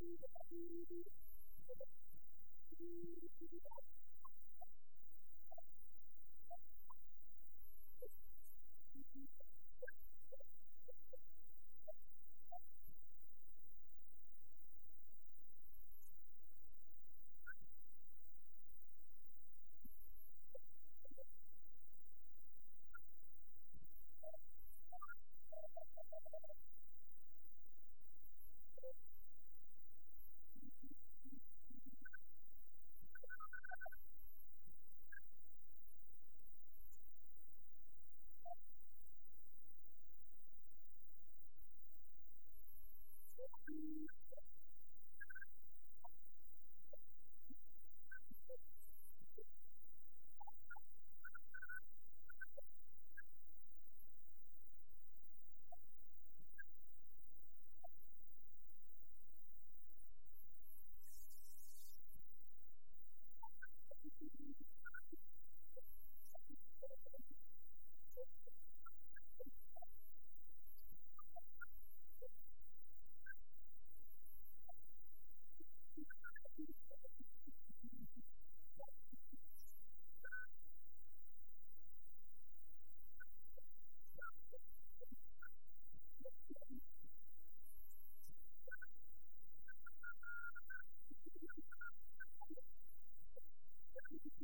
Thank you.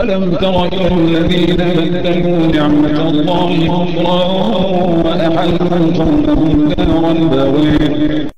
ألم تر إلى الذين بدلوا نعمة الله كفرا وأحلوا قومهم دار البوير.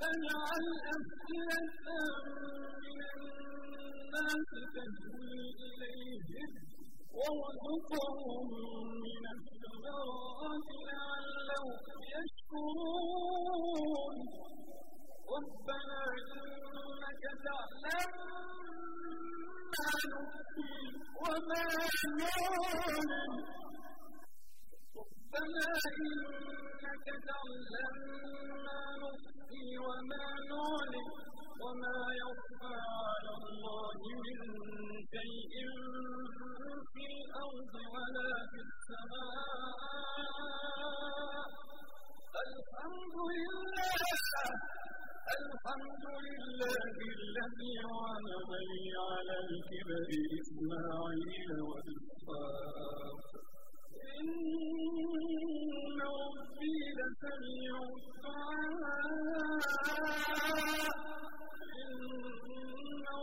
فاجعل أفئدة من الناس تهوي إليهم وارزقهم من الثمرات لعلهم يشكرون. ربنا إنك تعلم ما نخفي وما نعلم. ربنا إنك تعلم ما نخفي وما نعلم وما يخفى على الله من شيء في الأرض ولا في السماء. الحمد لله الحمد لله الذي وهبني على الكبر إسماعيل وإسحاق إن ربي لسميع الدعاء إن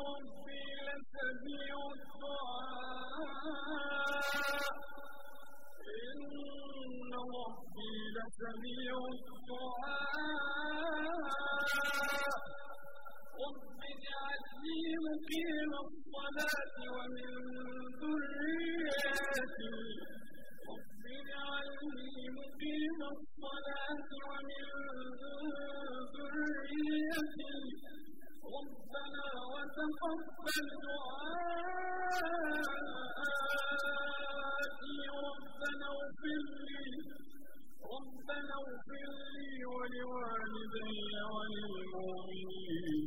ربي لسميع الدعاء إن ربي لسميع الدعاء رب اجعلني مقيم الصلاة ومن ذريتي واجعلني مقيم الصلاة ومن ذريتي ربنا وتقبل دعائي ربنا اغفر لي ربنا اغفر لي ولوالدي وللمؤمنين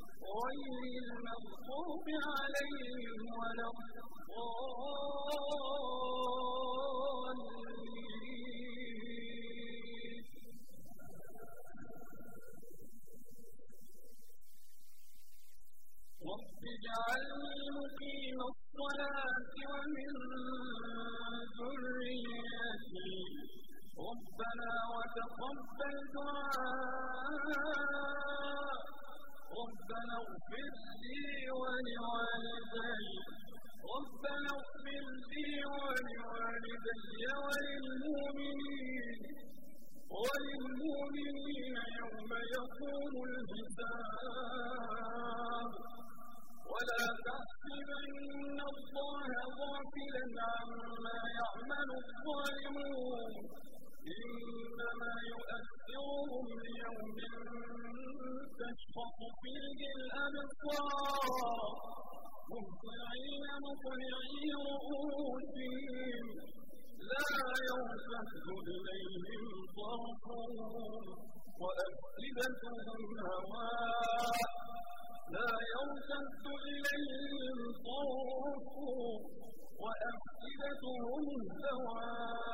غير المغضوب عليهم ولا الضالين. رب اجعلني مقيم الصلاة ومن ذريتي. ربنا وتقبل دعاء. ربنا اغفر لي ولوالدي. ربنا اغفر لي ولوالدي وللمؤمنين. وللمؤمنين يوم يقوم الحساب. ولا تحسبن الله غافلا عما يعمل الظالمون. إنما يؤثرهم ليوم تشخص فيه الأبصار مهطعين مقنعي رؤوسهم لا يرتد إليهم طرفهم وأفئدتهم هواء لا يرتد إليهم طرفهم وأفئدتهم سواء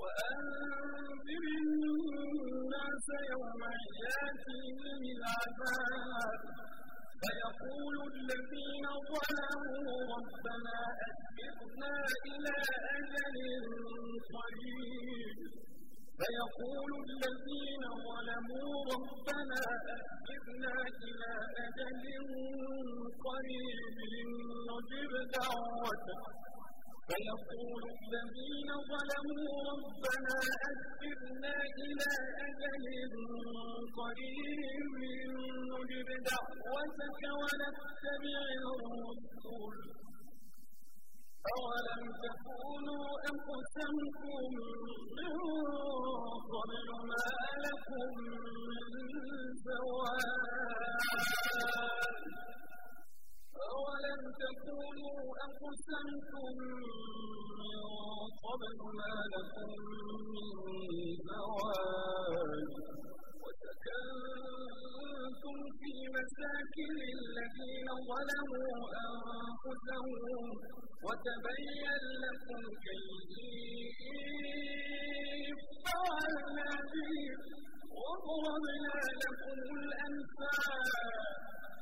وأنذر الناس يوم يأتيهم العذاب. فيقول الذين ظلموا ربنا أسبقنا إلى أجل قريب. فيقول الذين ظلموا ربنا أسبقنا إلى أجل قريب. نجب دعوتك. فيقول الذين ظلموا ربنا أسرنا إلى أجل قريب نجب دعوتك ونتبع الرسول. أولم تكونوا أقسمتم من قبل ما لكم من زوال أولم تكونوا أقسمتم من قبل ما لكم من زواج وسكنتم في مساكن الذين ظلموا أنفسهم وتبين لكم كيف فعلنا بهم وضربنا لكم الأمثال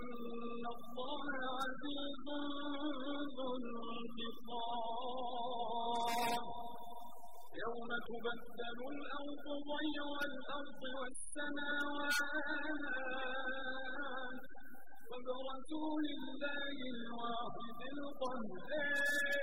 إن الله عزيز ذو انتصار يوم تبدل الأرض غير الأرض والسماوات وبرزوا لله الواحد القهار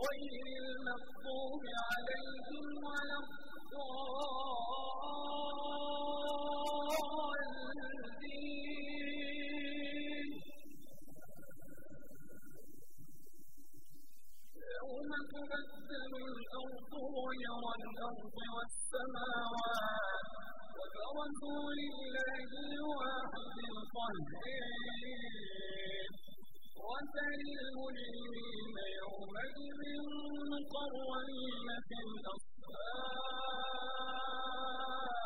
غير المغضوب عليهم ولا الضالين. يوم تبدل الأرض غير الأرض والسماوات وبرزوا لله الواحد القهار وترى المجرمين يومئذ مقرنين في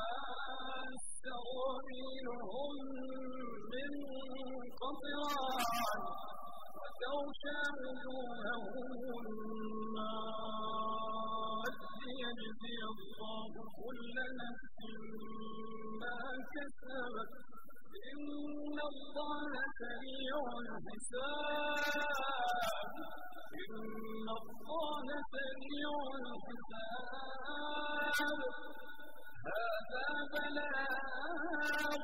الأصفاد سرابيلهم من قطران وتغشى وجوههم النار ليجزي الله كل نفس ما كسبت إن الله سريع الحساب إن الله سريع الحساب هذا بلاغ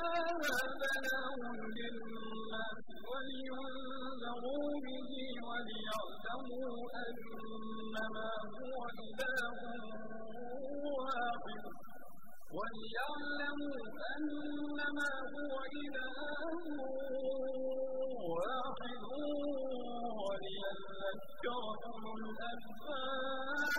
هذا بلاغ للناس ولينذروا به وليعلموا أنما هو إله واحد وليعلموا أنما هو إله واحد وليذكر أولو الألباب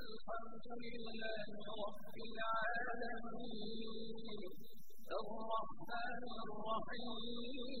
الحمد لله رب العالمين الرحمن الرحيم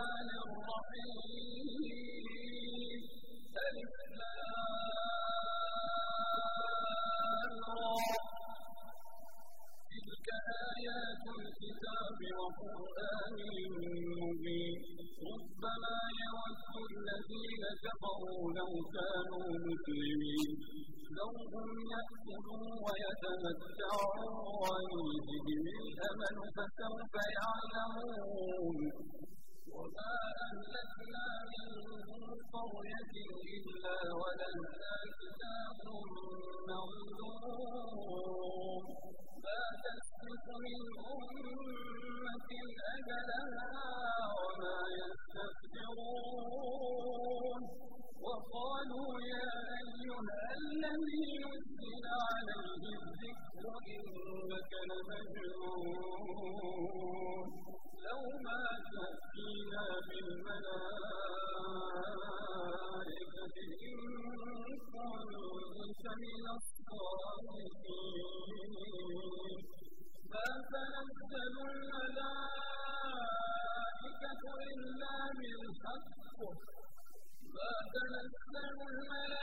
الرحمن الرحيم. ألف تلك آيات الكتاب وقرآن مبين. ربما يود الذين كفروا لو كانوا مسلمين. لو هم يأكلون ويتمتعون ويلههم الأمل فسوف يعلمون. وما أهلكنا من قرية إلا ولها كتاب معلوم ما تسبق من أمة أجلها وما يستكبرون وقالوا يا أيها الذي نزل عليه الذكر إنك لمجنون. لو ما تأتينا بالملائكة إن كنت من الصالحين ما تنزل الملائكة إلا بالحق. ما تنزل الملائكة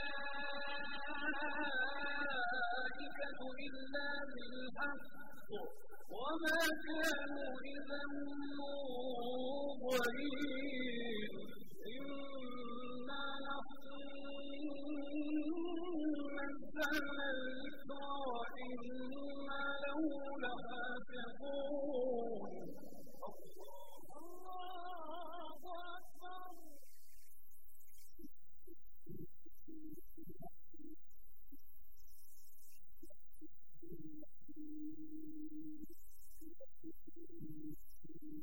إلا بالحق. وما كانوا إذا منظرين. إنا نزلنا الذكر وإنا له لحافظون.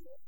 Yeah.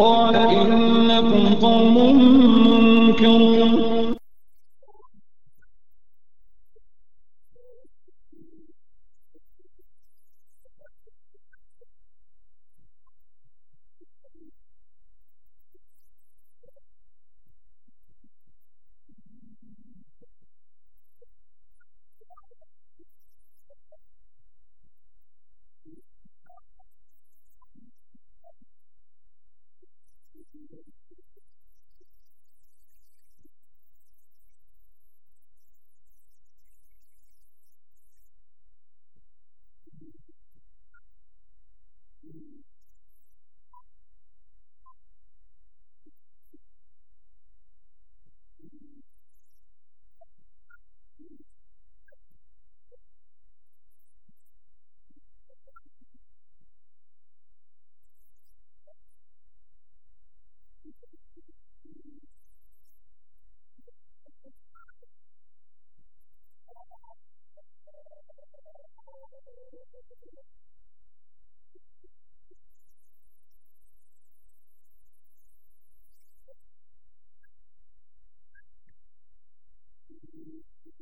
قال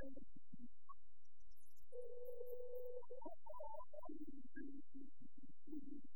Thank you.